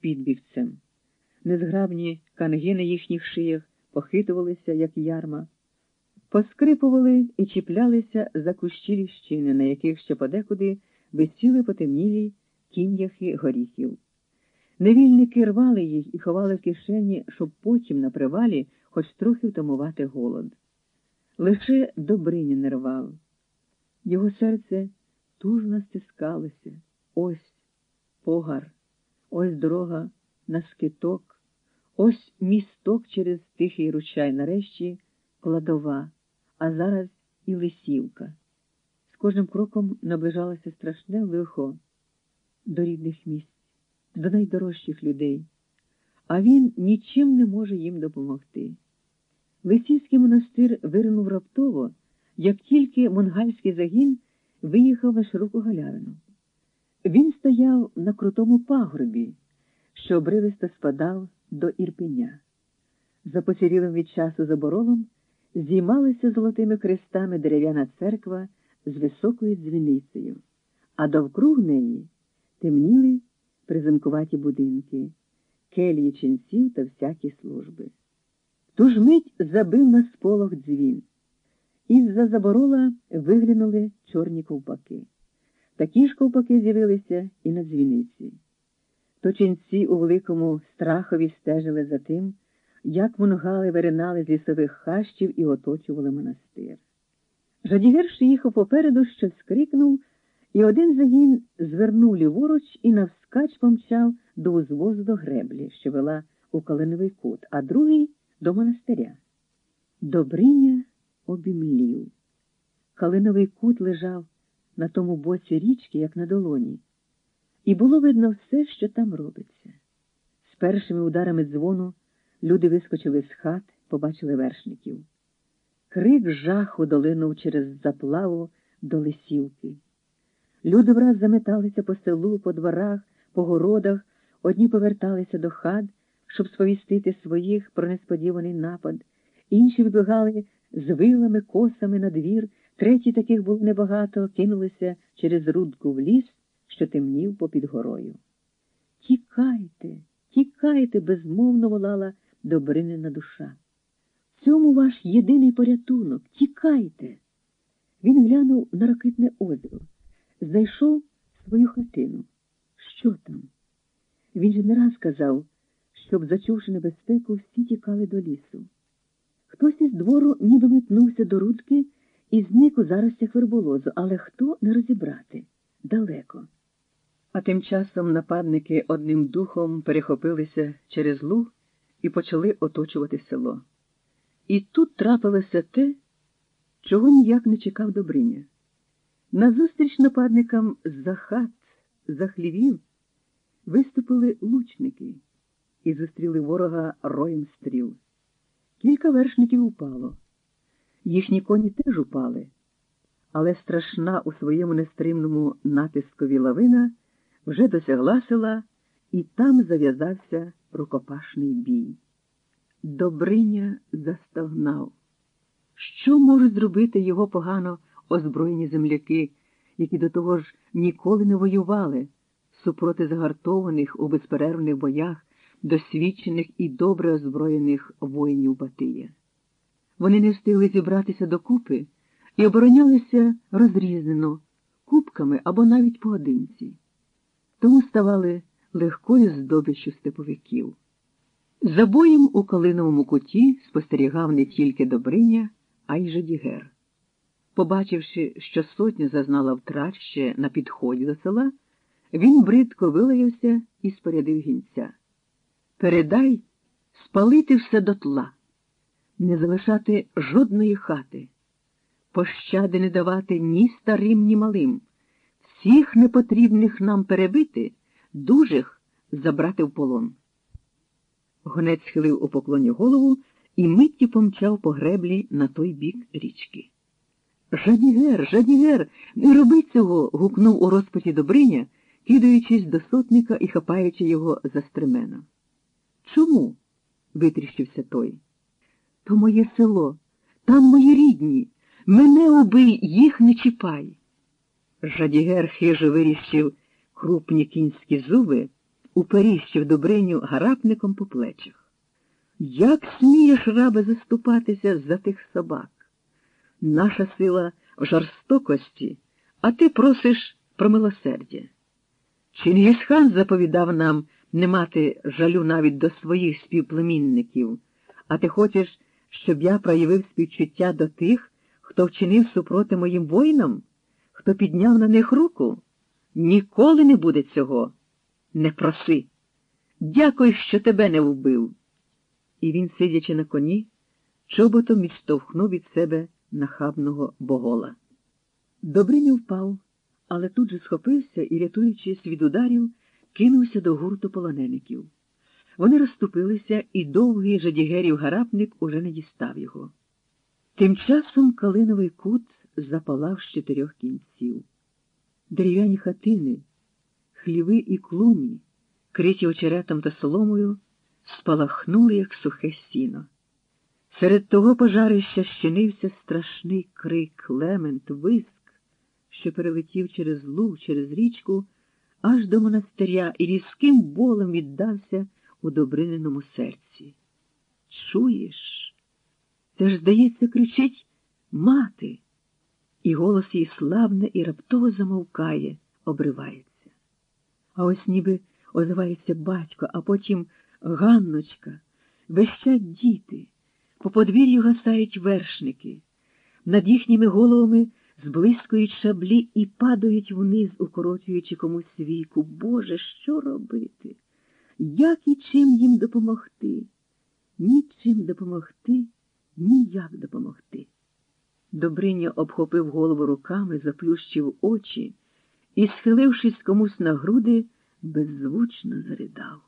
підбівцем. Незграбні канги на їхніх шиях похитувалися, як ярма, поскрипували і чіплялися за кущі ліщини, на яких ще подекуди висіли потемнілі кін'яхи горіхів. Невільники рвали їх і ховали в кишені, щоб потім на привалі хоч трохи втамувати голод. Лише Добриня не рвав. Його серце тужно стискалося. Ось погар, ось дорога на скиток, ось місток через тихий ручай, нарешті кладова, а зараз і лисівка. З кожним кроком наближалося страшне лихо до рідних місць, до найдорожчих людей, а він нічим не може їм допомогти. Лисівський монастир виринув раптово, як тільки монгальський загін виїхав на широку галявину. Він стояв на крутому пагорбі, що обривисто спадав до Ірпеня. За посірілим від часу заборолом зіймалася золотими хрестами дерев'яна церква з високою дзвіницею, а довкруг неї темніли приземкуваті будинки, келії ченців та всякі служби. Ту ж мить забив на сполох дзвін. Із-за заборола виглянули чорні ковпаки. Такі ж ковпаки з'явилися і на дзвіниці. То ченці у великому страхові стежили за тим, як мунгали виринали з лісових хащів і оточували монастир. Жадігерш їхав попереду, щось скрикнув, і один загін звернув ліворуч і навскач помчав до узвозу до греблі, що вела у Калиновий кут, а другий до монастиря. Добриня обімлів. Калиновий кут лежав на тому боці річки, як на долоні, і було видно все, що там робиться. З першими ударами дзвону люди вискочили з хат, побачили вершників. Крик жаху долинув через заплаву до лисівки. Люди враз заметалися по селу, по дворах, по городах, одні поверталися до хат, щоб сповістити своїх про несподіваний напад, інші вибігали з вилами, косами на двір, треті таких було небагато, кинулися через рудку в ліс, що темнів попід горою. Тікайте, тікайте, безмовно волала Добринина душа. В цьому ваш єдиний порятунок. Тікайте. Він глянув на ракитне озеро, знайшов свою хатину. Що там? Він же не раз казав, щоб, зачувши небезпеку, всі тікали до лісу. Хтось із двору ніби метнувся до рудки і зник у заростях верболозу, але хто не розібрати далеко. А тим часом нападники одним духом перехопилися через луг і почали оточувати село. І тут трапилося те, чого ніяк не чекав Добриня. Назустріч нападникам з-за хат, за хлівів виступили лучники і зустріли ворога роєм стріл. Кілька вершників упало. Їхні коні теж упали, але страшна у своєму нестримному натискові лавина вже досягла села, і там зав'язався рукопашний бій. Добриня застогнав. Що можуть зробити його погано озброєні земляки, які до того ж ніколи не воювали супроти загартованих у безперервних боях досвідчених і добре озброєних воїнів Батия? Вони не встигли зібратися докупи і оборонялися розрізнено, кубками або навіть поодинці, тому ставали легкою здобиччю степовиків. За боєм у Калиновому куті спостерігав не тільки Добриня, а й Жадігер. Побачивши, що сотня зазнала втрат ще на підході до села, він бридко вилаявся і спорядив гінця. Передай спалити все дотла, не залишати жодної хати, пощади не давати ні старим, ні малим, всіх непотрібних нам перебити, дужих забрати в полон. Гонець схилив у поклоні голову і миттю помчав по греблі на той бік річки. Жадігер, Жадігер, не роби цього. гукнув у розпаті Добриня, кидаючись до сотника і хапаючи його за стремена. Чому? витріщився той. То моє село, там мої рідні. Мене убий, їх не чіпай. Жадігер хижо виріщив крупні кінські зуби уперіщив Добриню гарапником по плечах. Як смієш, рабе, заступатися за тих собак? Наша сила в жорстокості, а ти просиш про милосердя. Чингісхан заповідав нам не мати жалю навіть до своїх співплемінників, а ти хочеш, щоб я проявив співчуття до тих, хто вчинив супроти моїм воїнам, хто підняв на них руку? Ніколи не буде цього. Не проси. Дякую, що тебе не вбив. І він, сидячи на коні, чоботом відштовхнув від себе нахабного богола. Добриня впав, але тут же схопився і, рятуючись від ударів, кинувся до гурту полонеників. Вони розступилися, і довгий жадігерів гарапник уже не дістав його. Тим часом калиновий кут запалав з чотирьох кінців. Дерев'яні хатини, хліви і клуні, криті очеретом та соломою, спалахнули, як сухе сіно. Серед того пожарища щинився страшний крик, лемент, виск, що перелетів через луг, через річку, аж до монастиря і різким болем віддався у добриненому серці. Чуєш? Це ж, здається, кричить мати, і голос її славне і раптово замовкає, обривається. А ось ніби озивається батько, а потім Ганночка, вещать діти, по подвір'ю гасають вершники, над їхніми головами зблискують шаблі і падають вниз, укорочуючи комусь віку. Боже, що робити? Як і чим їм допомогти? Нічим допомогти, ніяк допомогти. Добриня обхопив голову руками, заплющив очі і, схилившись комусь на груди, беззвучно заридав.